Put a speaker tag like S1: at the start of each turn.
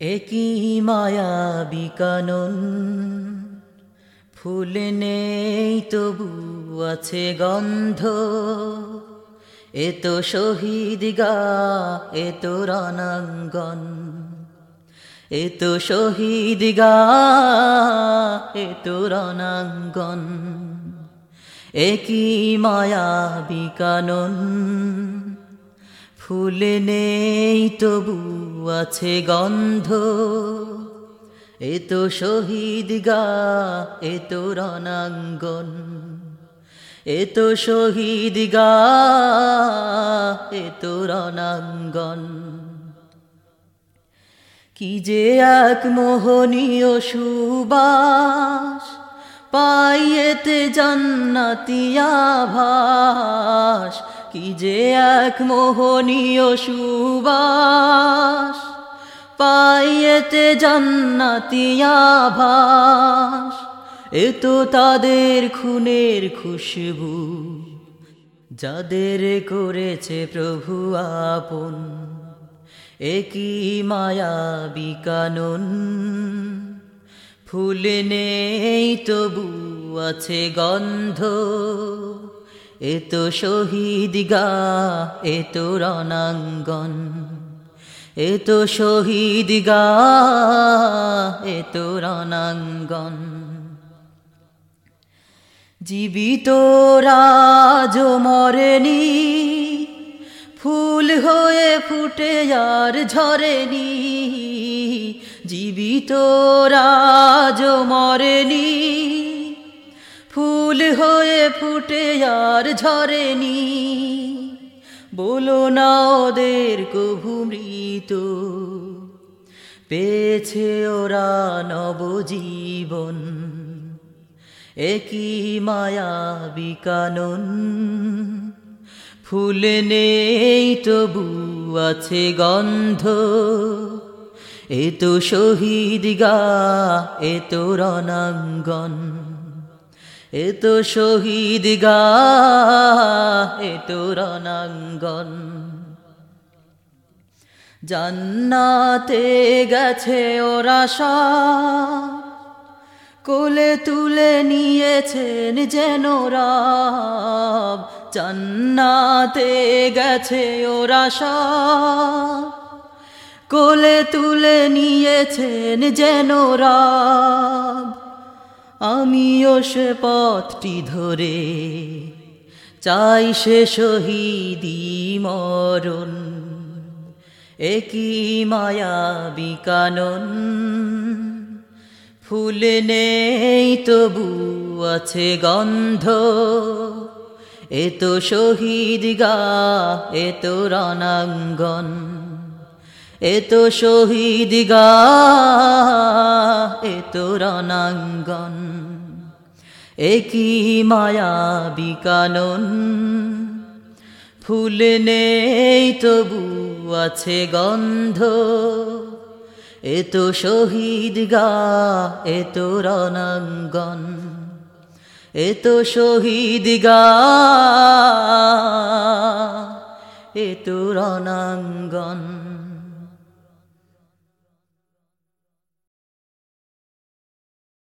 S1: একই মায়া বিকানন। ফুল নেই তবু আছে গন্ধ। এ তো শহীদ গা, এ তো রণাঙ্গন। এ তো শহীদ গা, এ তো রণাঙ্গন। একই মায়া বিকানন। ফুল নেই তবু আছে গন্ধ। এ তো শহীদ গা, এ তো রণাঙ্গন। এ তো শহীদ গা, এ তো রণাঙ্গন। কি যে এক মোহনীয় সুবাস, পাইয়েতে জান্নাতিয়া ভাস কি যে এক মোহনীয় সুবাস, পাইয়েতে জান্নাতিয়া ভাস এ তো তাদের খুনের খুশবু, যাদের করেছে প্রভু আপন, একই মায়া বিকানন ফুল নেই তবু আছে গন্ধ এ তো শহীদ গা, এ তো রণাঙ্গন। এ তো শহীদ গা, এ তো রণাঙ্গন। জীবিত রাজ মরেনি, ফুল হয়ে ফুটে আর ঝরেনি। জীবিত রাজ মরেনি ফুল হয়ে ফুটে আর ঝরেনি। বলো না ওদের কভু মৃত। পেয়েছে ওরা নবজীবন। একই মায়া বিকানন। ফুল নেই তবু আছে গন্ধ। এ তো শহীদ গা, এ তো রণাঙ্গন। এ তো শহীদ গা, এ তো রণাঙ্গন। জান্নাতে গেছে ওরা কোলে তুলে নিয়েছেন যেন রাব। জান্নাতে গেছে ওরা কোলে তুলে নিয়েছেন যেন রাব। আমিও সে পথটি ধরে, চাই সে শহীদি মরণ। একই মায়া বিকানন, ফুল নেই তবু আছে গন্ধ। এ তো শহীদ গা এত রণাঙ্গন। এ তো শহীদ গা, এ তো রণাঙ্গন একই মায়া বিকানন ফুল নেই তবু আছে গন্ধ, এ তো শহীদ গা, এ তো রণাঙ্গন, এ তো শহীদ গা, এ তো রণাঙ্গন।